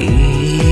Yeah.